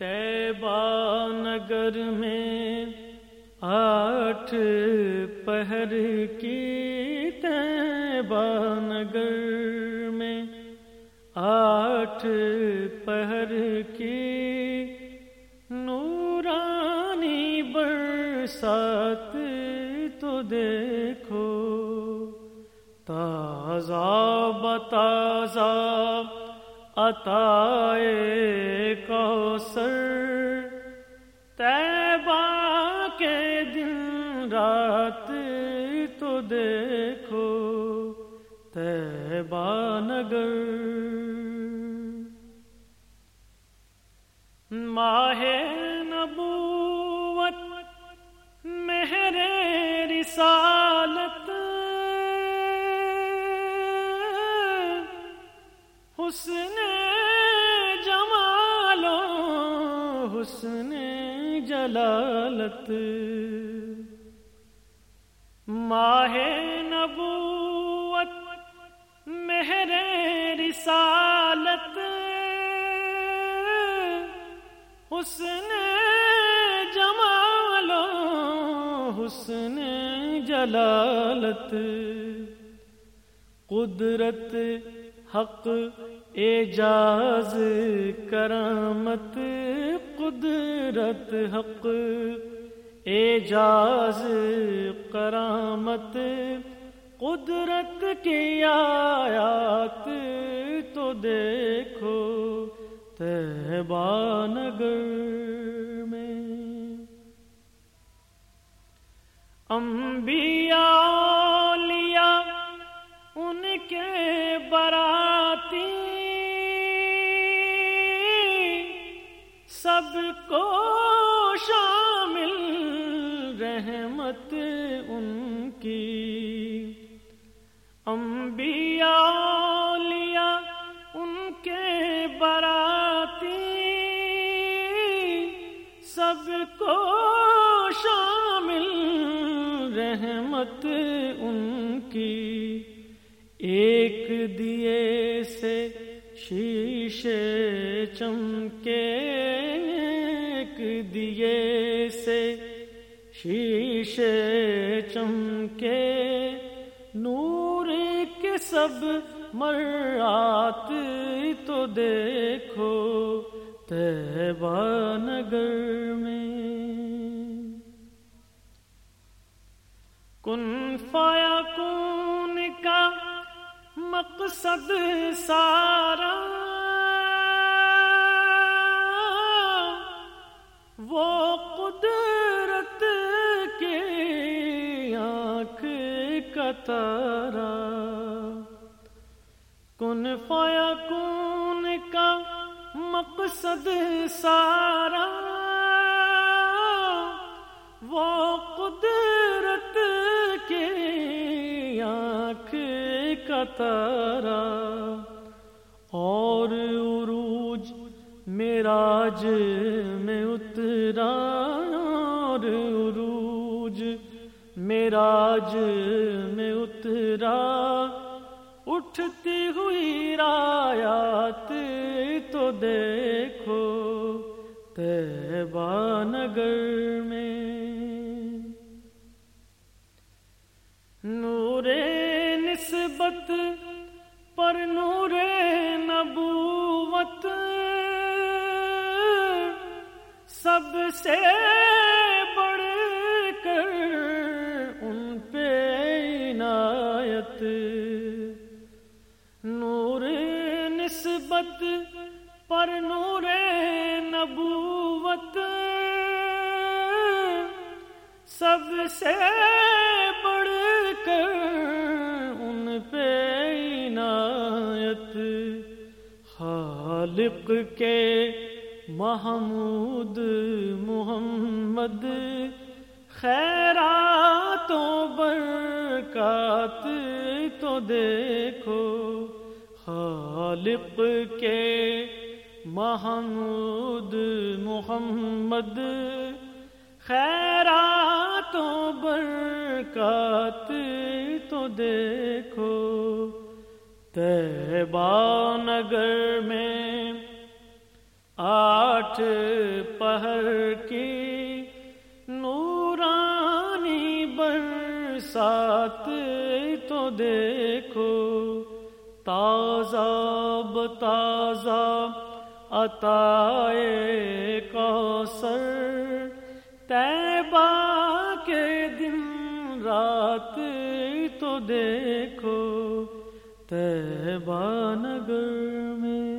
تیبا نگر میں آٹھ پہر کی تیبا نگر میں آٹھ پہر کی نورانی برسات تو دیکھو تازہ بتازہ عطائے کوثر تیبہ کے دن رات تو دیکھو تیبہ نگر۔ ماہ نبوت مہر جلالت۔ ماہ نبوت مہر رسالت۔ حسن جمالو حسن جلالت۔ قدرت حق، اعجاز، کرامت، قدرت، حق، اعجاز، کرامت، قدرت کی آیات تو دیکھو نگر میں۔ انبیاء لیا، ان کے براتی سب کو شامل، رحمت ان کی۔ انبیاء لیا ان کے براتی سب کو شامل، رحمت ان کی۔ ایک دیے سے شیشے چمکے۔ شیشے چمکے نور کے سب مرات تو دیکھو نگر میں۔ کن فایا کون کا مقصد سارا کا تارا کن فایا کون کا مقصد سارا۔ وہ قدرت کے آنکھ کا تارا اور عروج، میراج میراج میں اترا، اٹھتی ہوئی رایات تو دیکھو تیبا نگر میں۔ نور نسبت پر نور نبوت، سب سے عنایت نور نسبت پر نور نبوت۔ سب سے بڑھ کر ان پہ عنایت، خالق کے محمود محمد۔ خیراتوں برکات تو دیکھو، خالق کے محمود محمد، خیراتوں برکات تو دیکھو۔ تیبا نگر میں آٹھ پہر کی برسات تو دیکھو، تازہ بتازہ عطائے کوثر تیبہ کے دن رات تو دیکھو، تیبہ نگر میں